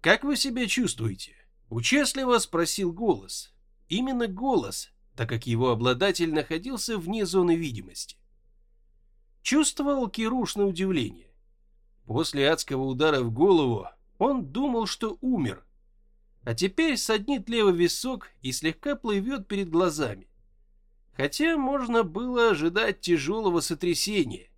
«Как вы себя чувствуете?» – участливо спросил голос. Именно голос, так как его обладатель находился вне зоны видимости. Чувствовал Кируш на удивление. После адского удара в голову он думал, что умер, а теперь саднит левый висок и слегка плывет перед глазами. Хотя можно было ожидать тяжелого сотрясения.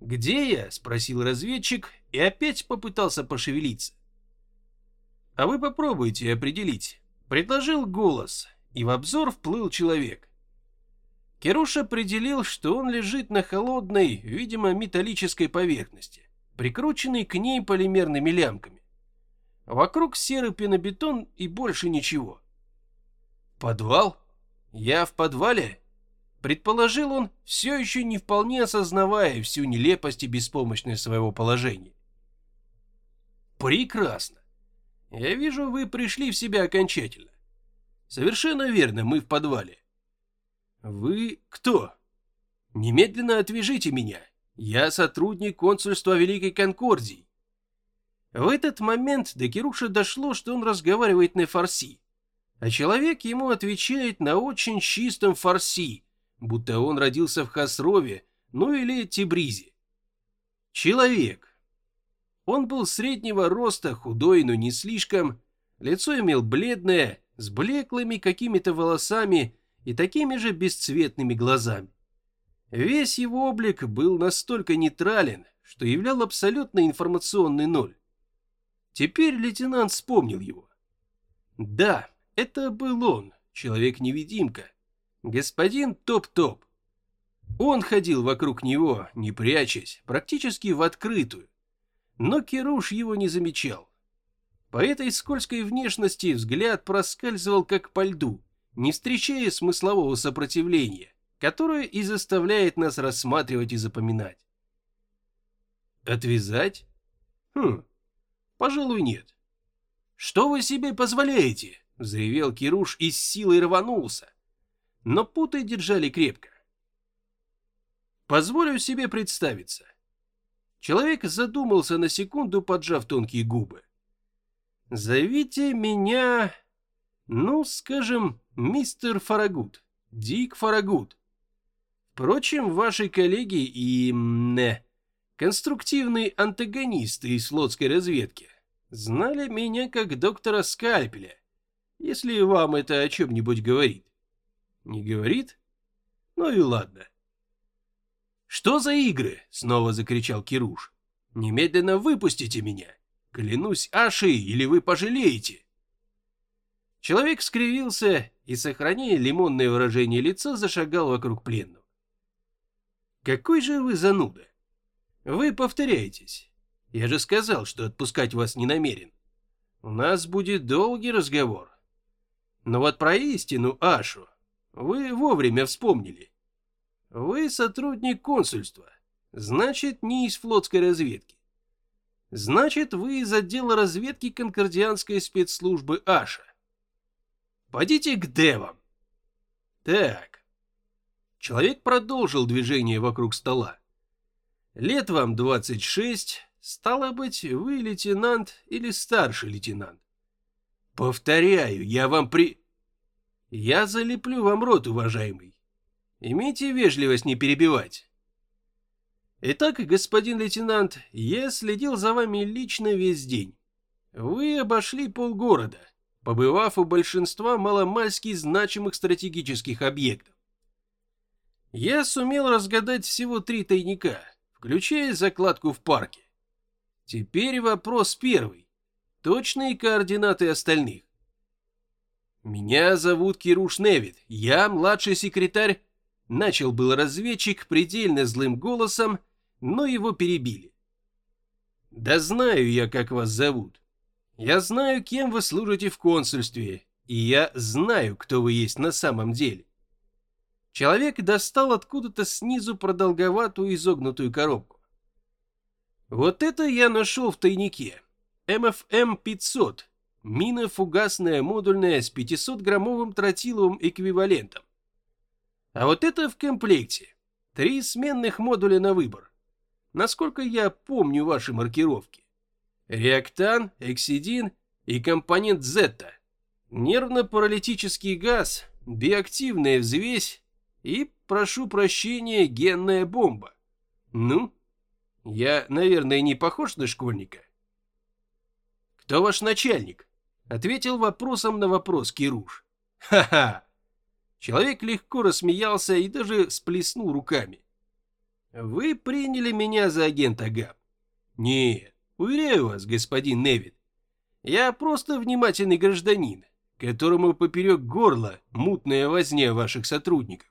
«Где я?» – спросил разведчик и опять попытался пошевелиться. «А вы попробуйте определить», – предложил голос, и в обзор вплыл человек. Керуш определил, что он лежит на холодной, видимо, металлической поверхности, прикрученной к ней полимерными лямками. Вокруг серый пенобетон и больше ничего. «Подвал? Я в подвале?» Предположил он, все еще не вполне осознавая всю нелепость и беспомощность своего положения. «Прекрасно. Я вижу, вы пришли в себя окончательно. Совершенно верно, мы в подвале. Вы кто? Немедленно отвяжите меня. Я сотрудник консульства Великой Конкордии. В этот момент до Кируша дошло, что он разговаривает на фарси, а человек ему отвечает на очень чистом фарси, будто он родился в Хасрове, ну или Тибризе. Человек. Он был среднего роста, худой, но не слишком, лицо имел бледное, с блеклыми какими-то волосами и такими же бесцветными глазами. Весь его облик был настолько нейтрален, что являл абсолютно информационный ноль. Теперь лейтенант вспомнил его. Да, это был он, человек-невидимка, господин Топ-Топ. Он ходил вокруг него, не прячась, практически в открытую. Но Кируш его не замечал. По этой скользкой внешности взгляд проскальзывал как по льду, не встречая смыслового сопротивления, которое и заставляет нас рассматривать и запоминать. Отвязать? Хм, пожалуй, нет. Что вы себе позволяете? Заревел Кируш и с силой рванулся. Но путы держали крепко. Позволю себе представиться. Человек задумался на секунду, поджав тонкие губы. Зовите меня, ну, скажем, мистер Фарагут, Дик Фарагут. Впрочем, ваши коллеги и... не, конструктивные антагонисты из флотской разведки знали меня как доктора Скальпеля, если вам это о чем-нибудь говорит. Не говорит? Ну и ладно. «Что за игры?» — снова закричал Кируш. «Немедленно выпустите меня! Клянусь Ашей, или вы пожалеете!» Человек скривился и, сохраняя лимонное выражение лица, зашагал вокруг пленного. «Какой же вы зануда! Вы повторяетесь. Я же сказал, что отпускать вас не намерен. У нас будет долгий разговор. Но вот про истину, Ашу, вы вовремя вспомнили. Вы сотрудник консульства, значит, не из флотской разведки. Значит, вы из отдела разведки конкордианской спецслужбы Аша. Пойдите к девам. Так. Человек продолжил движение вокруг стола. Лет вам 26, стало быть, вы лейтенант или старший лейтенант. Повторяю, я вам при... Я залеплю вам рот, уважаемый. Имейте вежливость не перебивать. Итак, господин лейтенант, я следил за вами лично весь день. Вы обошли полгорода побывав у большинства маломальски значимых стратегических объектов. Я сумел разгадать всего три тайника, включая закладку в парке. Теперь вопрос первый. Точные координаты остальных. Меня зовут Кируш Невит, я младший секретарь. Начал был разведчик предельно злым голосом, но его перебили. Да знаю я, как вас зовут. Я знаю, кем вы служите в консульстве, и я знаю, кто вы есть на самом деле. Человек достал откуда-то снизу продолговатую изогнутую коробку. Вот это я нашел в тайнике. МФМ-500. Мина фугасная модульная с 500-граммовым тротиловым эквивалентом. А вот это в комплекте. Три сменных модуля на выбор. Насколько я помню ваши маркировки. Реактан, эксидин и компонент зетта. Нервно-паралитический газ, биоактивная взвесь и, прошу прощения, генная бомба. Ну, я, наверное, не похож на школьника? Кто ваш начальник? Ответил вопросом на вопрос Кируш. Ха-ха. Человек легко рассмеялся и даже сплеснул руками. Вы приняли меня за агента ГАП? Нет, уверяю вас, господин Невит. Я просто внимательный гражданин, которому поперек горла мутная возня ваших сотрудников.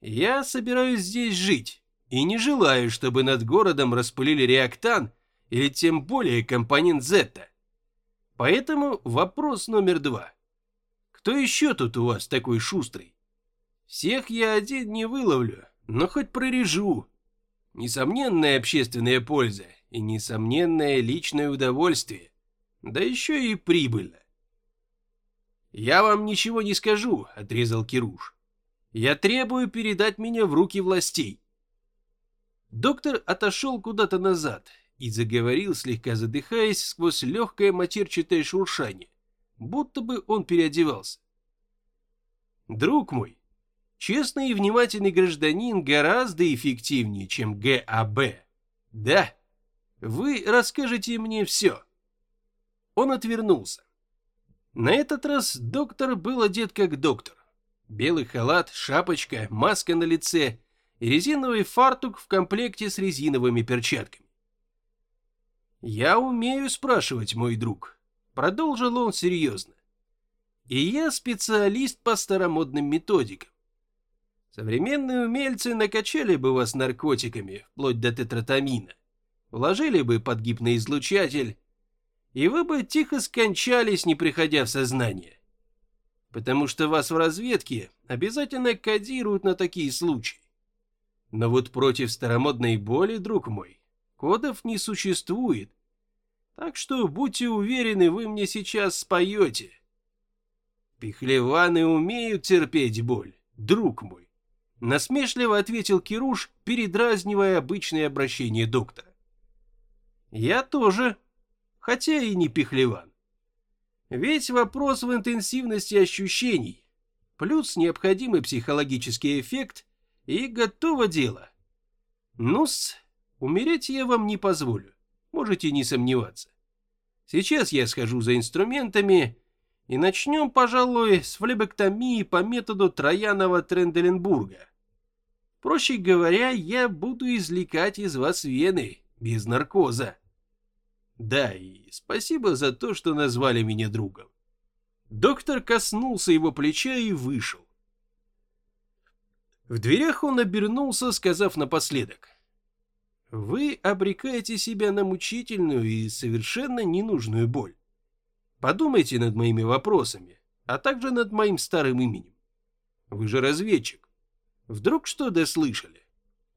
Я собираюсь здесь жить и не желаю, чтобы над городом распылили реактан или тем более компонент Зетта. Поэтому вопрос номер два. Кто еще тут у вас такой шустрый? Всех я один не выловлю, но хоть прорежу. Несомненная общественная польза и несомненное личное удовольствие, да еще и прибыльно. «Я вам ничего не скажу», — отрезал Кируш. «Я требую передать меня в руки властей». Доктор отошел куда-то назад и заговорил, слегка задыхаясь, сквозь легкое матерчатое шуршание, будто бы он переодевался. «Друг мой, честный и внимательный гражданин гораздо эффективнее, чем ГАБ. Да, вы расскажете мне все». Он отвернулся. На этот раз доктор был одет как доктор. Белый халат, шапочка, маска на лице и резиновый фартук в комплекте с резиновыми перчатками. «Я умею спрашивать, мой друг», — продолжил он серьезно. «И я специалист по старомодным методикам. Современные умельцы накачали бы вас наркотиками, вплоть до тетратамина, вложили бы под гипноизлучатель, и вы бы тихо скончались, не приходя в сознание. Потому что вас в разведке обязательно кодируют на такие случаи. Но вот против старомодной боли, друг мой, кодов не существует. Так что будьте уверены, вы мне сейчас споете. Пихлеваны умеют терпеть боль, друг мой. Насмешливо ответил Кируш, передразнивая обычное обращение доктора. Я тоже хотя и не пихлеван. Ведь вопрос в интенсивности ощущений, плюс необходимый психологический эффект, и готово дело. Ну-с, умереть я вам не позволю, можете не сомневаться. Сейчас я схожу за инструментами и начнем, пожалуй, с флебектомии по методу Троянова-Тренделенбурга. Проще говоря, я буду извлекать из вас вены без наркоза. Да, и спасибо за то, что назвали меня другом. Доктор коснулся его плеча и вышел. В дверях он обернулся, сказав напоследок. «Вы обрекаете себя на мучительную и совершенно ненужную боль. Подумайте над моими вопросами, а также над моим старым именем. Вы же разведчик. Вдруг что дослышали?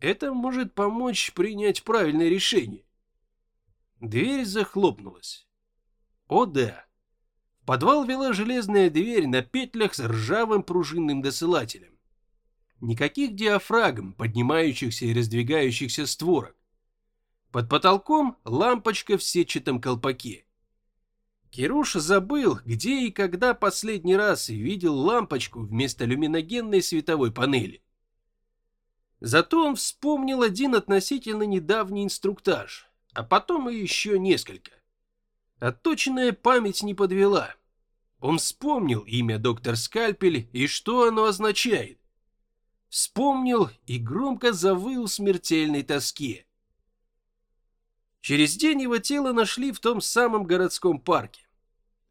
Это может помочь принять правильное решение. Дверь захлопнулась. О да! В подвал вела железная дверь на петлях с ржавым пружинным досылателем. Никаких диафрагм, поднимающихся и раздвигающихся створок. Под потолком лампочка в сетчатом колпаке. Кируш забыл, где и когда последний раз видел лампочку вместо люминогенной световой панели. Зато он вспомнил один относительно недавний инструктаж – а потом и еще несколько. Отточенная память не подвела. Он вспомнил имя доктор Скальпель и что оно означает. Вспомнил и громко завыл в смертельной тоске. Через день его тело нашли в том самом городском парке.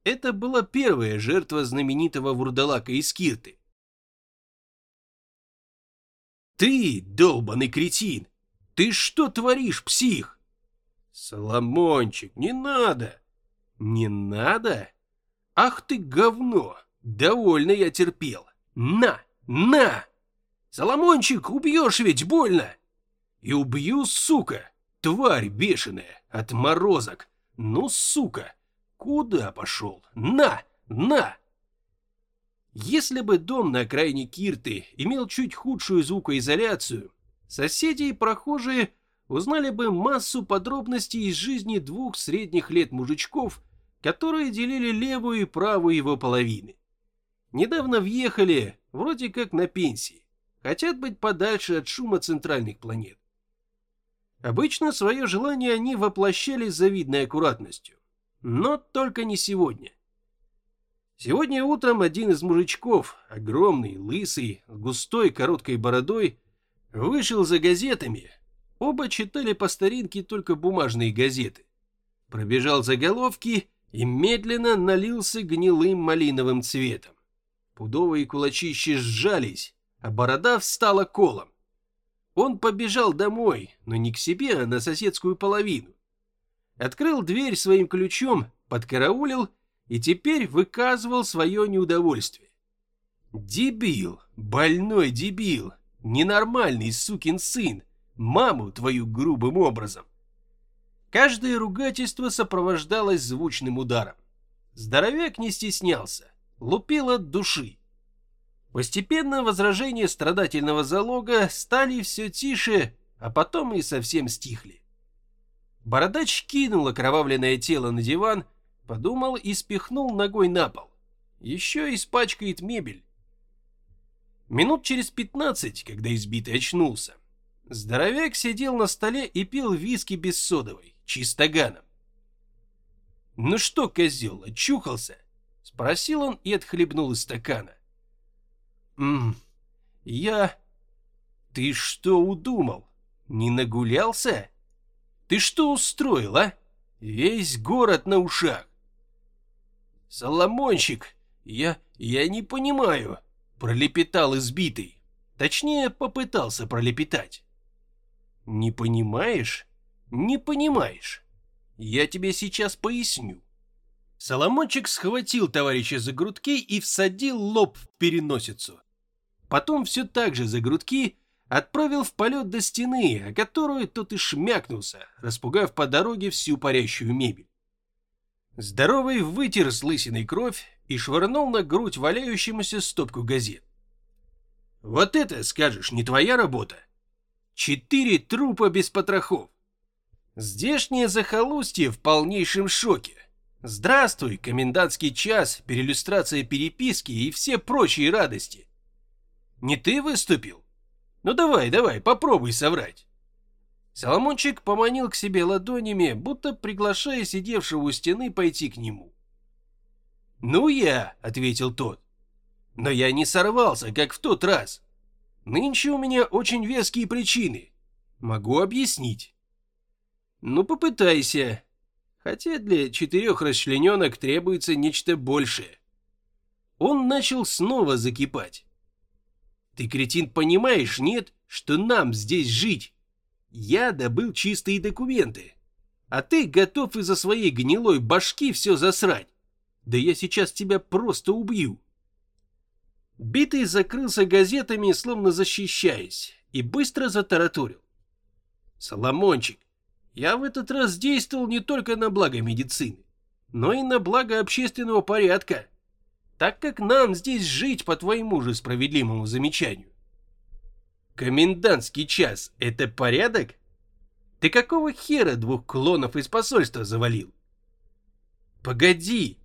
Это была первая жертва знаменитого вурдалака из Кирты. «Ты, долбанный кретин! Ты что творишь, псих?» Соломончик, не надо. Не надо? Ах ты говно. Довольно я терпел. На, на. Соломончик, убьешь ведь больно. И убью, сука. Тварь бешеная, отморозок. Ну, сука, куда пошел? На, на. Если бы дом на окраине Кирты имел чуть худшую звукоизоляцию, соседи и прохожие узнали бы массу подробностей из жизни двух средних лет мужичков, которые делили левую и правую его половины. Недавно въехали, вроде как на пенсии, хотят быть подальше от шума центральных планет. Обычно свое желание они воплощали с завидной аккуратностью, но только не сегодня. Сегодня утром один из мужичков, огромный, лысый, с густой короткой бородой, вышел за газетами. Оба читали по старинке только бумажные газеты. Пробежал заголовки и медленно налился гнилым малиновым цветом. Пудовые кулачищи сжались, а борода встала колом. Он побежал домой, но не к себе, а на соседскую половину. Открыл дверь своим ключом, подкараулил и теперь выказывал свое неудовольствие. Дебил, больной дебил, ненормальный сукин сын, маму твою грубым образом. Каждое ругательство сопровождалось звучным ударом. Здоровяк не стеснялся, лупил от души. Постепенно возражения страдательного залога стали все тише, а потом и совсем стихли. Бородач кинул окровавленное тело на диван Подумал и спихнул ногой на пол. Еще испачкает мебель. Минут через пятнадцать, когда избитый очнулся, здоровяк сидел на столе и пил виски без содовой, чистоганом. «Ну что, козел, очухался?» — спросил он и отхлебнул из стакана. «Ммм, я... Ты что удумал? Не нагулялся? Ты что устроил, а? Весь город на ушах. «Соломончик, я... я не понимаю», — пролепетал избитый. Точнее, попытался пролепетать. «Не понимаешь? Не понимаешь. Я тебе сейчас поясню». Соломончик схватил товарища за грудки и всадил лоб в переносицу. Потом все так же за грудки отправил в полет до стены, о которую тот и шмякнулся, распугав по дороге всю парящую мебель. Здоровый вытер с лысиной кровь и швырнул на грудь валяющемуся стопку газет. «Вот это, скажешь, не твоя работа? Четыре трупа без потрохов. Здешнее захолустье в полнейшем шоке. Здравствуй, комендантский час, переиллюстрация переписки и все прочие радости. Не ты выступил? Ну давай, давай, попробуй соврать. Соломончик поманил к себе ладонями, будто приглашая сидевшего у стены пойти к нему. «Ну я», — ответил тот. «Но я не сорвался, как в тот раз. Нынче у меня очень веские причины. Могу объяснить». «Ну попытайся. Хотя для четырех расчлененок требуется нечто большее». Он начал снова закипать. «Ты, кретин, понимаешь, нет, что нам здесь жить?» Я добыл чистые документы. А ты готов из-за своей гнилой башки все засрать. Да я сейчас тебя просто убью. Битый закрылся газетами, словно защищаясь, и быстро затараторил. Соломончик, я в этот раз действовал не только на благо медицины, но и на благо общественного порядка, так как нам здесь жить по твоему же справедливому замечанию. Комендантский час — это порядок? Ты какого хера двух клонов из посольства завалил? Погоди,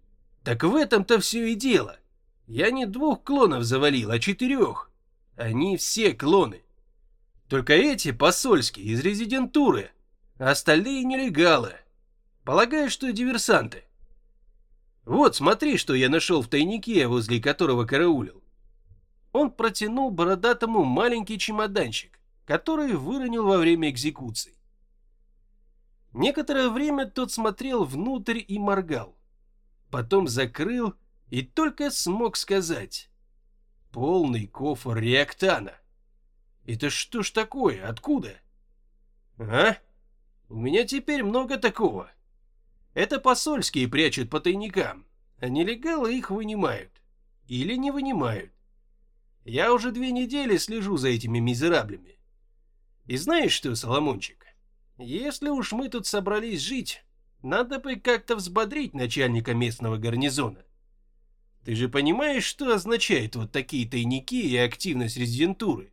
так в этом-то все и дело. Я не двух клонов завалил, а четырех. Они все клоны. Только эти посольские из резидентуры, а остальные нелегалы. Полагаю, что диверсанты. Вот, смотри, что я нашел в тайнике, возле которого караулил он протянул бородатому маленький чемоданчик, который выронил во время экзекуции. Некоторое время тот смотрел внутрь и моргал. Потом закрыл и только смог сказать. Полный кофр реактана. Это что ж такое? Откуда? А? У меня теперь много такого. Это посольские прячут по тайникам, а нелегалы их вынимают. Или не вынимают. Я уже две недели слежу за этими мизераблями. И знаешь что, Соломончик, если уж мы тут собрались жить, надо бы как-то взбодрить начальника местного гарнизона. Ты же понимаешь, что означает вот такие тайники и активность резидентуры?